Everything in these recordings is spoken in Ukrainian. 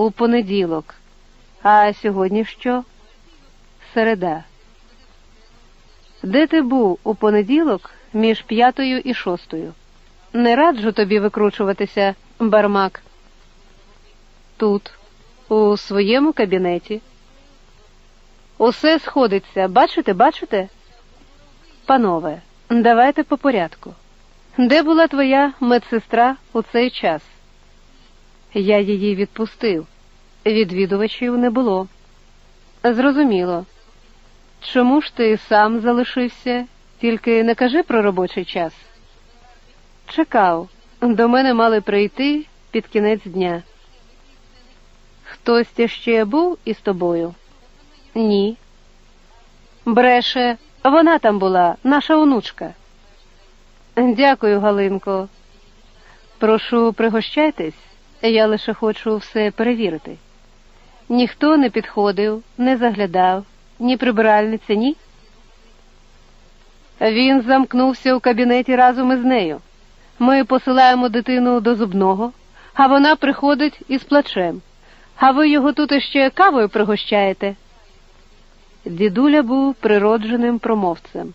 у понеділок. А сьогодні що? Середа. Де ти був у понеділок між п'ятою і шостою? Не раджу тобі викручуватися, бармак. Тут, у своєму кабінеті. Усе сходиться, бачите, бачите? Панове, давайте по порядку. Де була твоя медсестра у цей час? Я її відпустив. Відвідувачів не було. Зрозуміло. Чому ж ти сам залишився, тільки не кажи про робочий час? Чекав, до мене мали прийти під кінець дня. Хтось ще був із тобою? Ні. Бреше, вона там була, наша онучка. Дякую, Галинко. Прошу, пригощайтесь, я лише хочу все перевірити. Ніхто не підходив, не заглядав, ні прибиральниця, ні. Він замкнувся у кабінеті разом із нею. Ми посилаємо дитину до зубного, а вона приходить із плачем. А ви його тут іще кавою пригощаєте. Дідуля був природженим промовцем.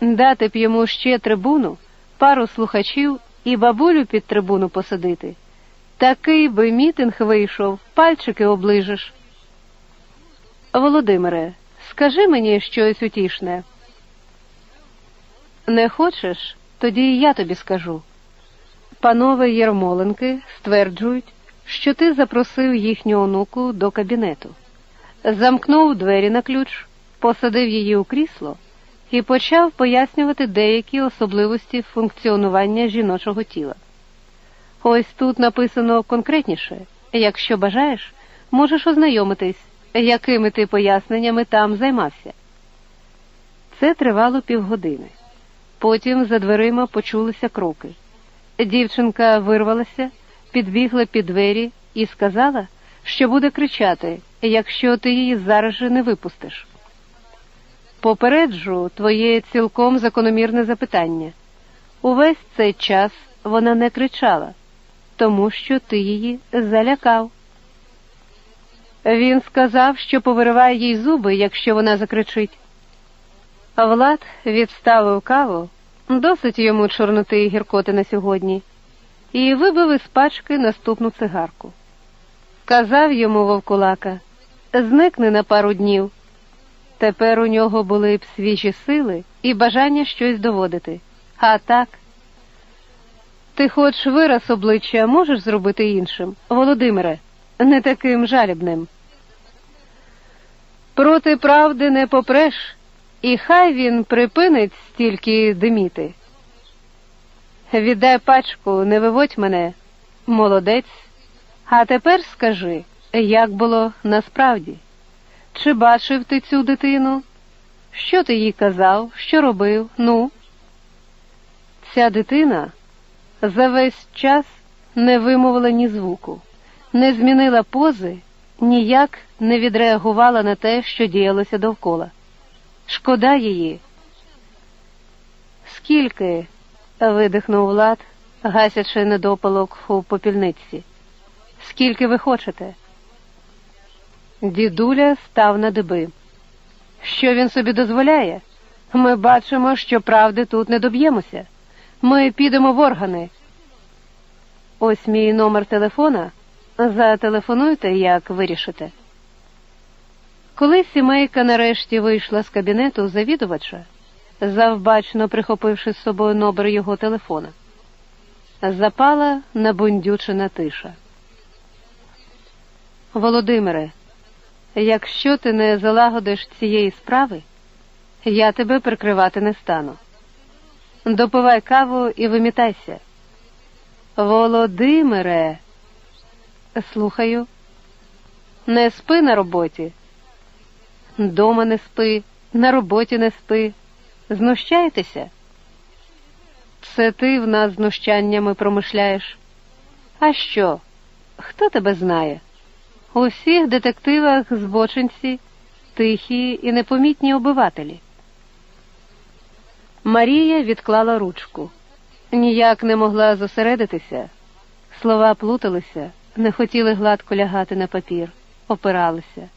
Дати б йому ще трибуну, пару слухачів і бабулю під трибуну посадити. Такий би мітинг вийшов, пальчики оближеш. Володимире, скажи мені щось утішне. Не хочеш, тоді і я тобі скажу. Панове Єрмоленки стверджують, що ти запросив їхню онуку до кабінету, замкнув двері на ключ, посадив її у крісло і почав пояснювати деякі особливості функціонування жіночого тіла. Ось тут написано конкретніше якщо бажаєш, можеш ознайомитись, якими ти поясненнями там займався. Це тривало півгодини. Потім за дверима почулися кроки. Дівчинка вирвалася, підбігла під двері і сказала, що буде кричати, якщо ти її зараз же не випустиш. Попереджу твоє цілком закономірне запитання. Увесь цей час вона не кричала, тому що ти її залякав. Він сказав, що повириває їй зуби, якщо вона закричить. Влад відставив каву, досить йому чорноти і гіркоти на сьогодні, і вибив із пачки наступну цигарку. Казав йому вовкулака зникни на пару днів. Тепер у нього були б свіжі сили і бажання щось доводити. А так, ти хоч вираз обличчя можеш зробити іншим, Володимире, не таким жалібним. Проти правди не попреш, і хай він припинить стільки диміти. Віддай пачку, не виводь мене, молодець. А тепер скажи, як було насправді? Чи бачив ти цю дитину? Що ти їй казав, що робив? Ну? Ця дитина за весь час не вимовила ні звуку, не змінила пози, ніяк не відреагувала на те, що діялося довкола. Шкода її. Скільки? видихнув Влад, гасячи недопалок у попільниці. Скільки ви хочете? Дідуля став на диби. Що він собі дозволяє? Ми бачимо, що правди тут не доб'ємося. Ми підемо в органи. Ось мій номер телефона. Зателефонуйте, як вирішите. Коли сімейка нарешті вийшла з кабінету завідувача, завбачно прихопивши з собою номер його телефона, запала набундючена тиша. Володимире, якщо ти не залагодиш цієї справи, я тебе прикривати не стану. Допивай каву і вимітайся. Володимире, слухаю, не спи на роботі. Дома не спи, на роботі не спи. Знущаєтеся? Це ти в нас знущаннями промишляєш. А що? Хто тебе знає? У всіх детективах збочинці, тихі і непомітні обивателі. Марія відклала ручку. Ніяк не могла зосередитися. Слова плуталися, не хотіли гладко лягати на папір, опиралися.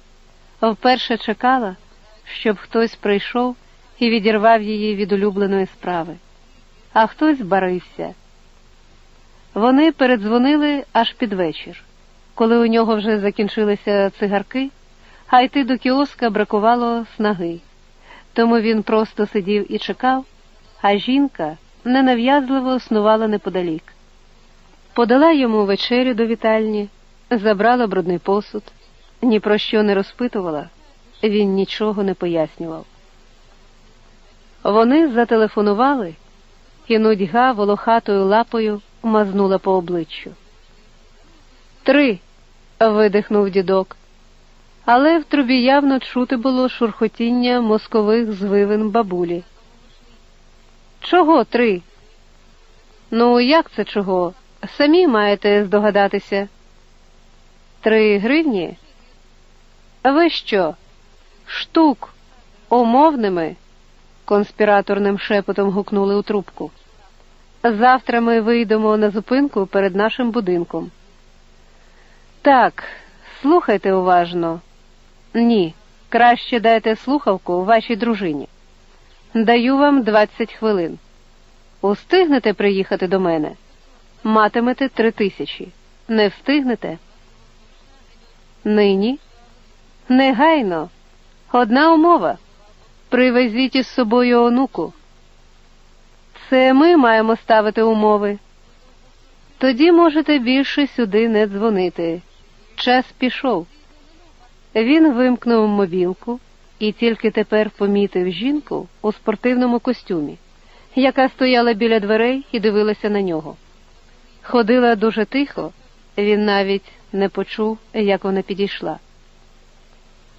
Вперше чекала, щоб хтось прийшов і відірвав її від улюбленої справи, а хтось барився. Вони передзвонили аж під вечір, коли у нього вже закінчилися цигарки, а йти до кіоска бракувало снаги. Тому він просто сидів і чекав, а жінка ненав'язливо снувала неподалік. Подала йому вечерю до вітальні, забрала брудний посуд, ні про що не розпитувала, він нічого не пояснював. Вони зателефонували, і нудьга волохатою лапою мазнула по обличчю. Три. видихнув дідок, але в трубі явно чути було шурхотіння мозкових звивин бабулі. Чого три? Ну, як це чого? Самі маєте здогадатися. Три гривні? Ви що? Штук умовними? конспіраторним шепотом гукнули у трубку. Завтра ми вийдемо на зупинку перед нашим будинком. Так, слухайте уважно. Ні, краще дайте слухавку вашій дружині. Даю вам двадцять хвилин. Устигнете приїхати до мене? Матимете три тисячі. Не встигнете? Нині? Негайно. Одна умова. Привезіть із собою онуку. Це ми маємо ставити умови. Тоді можете більше сюди не дзвонити. Час пішов. Він вимкнув мобілку і тільки тепер помітив жінку у спортивному костюмі, яка стояла біля дверей і дивилася на нього. Ходила дуже тихо, він навіть не почув, як вона підійшла.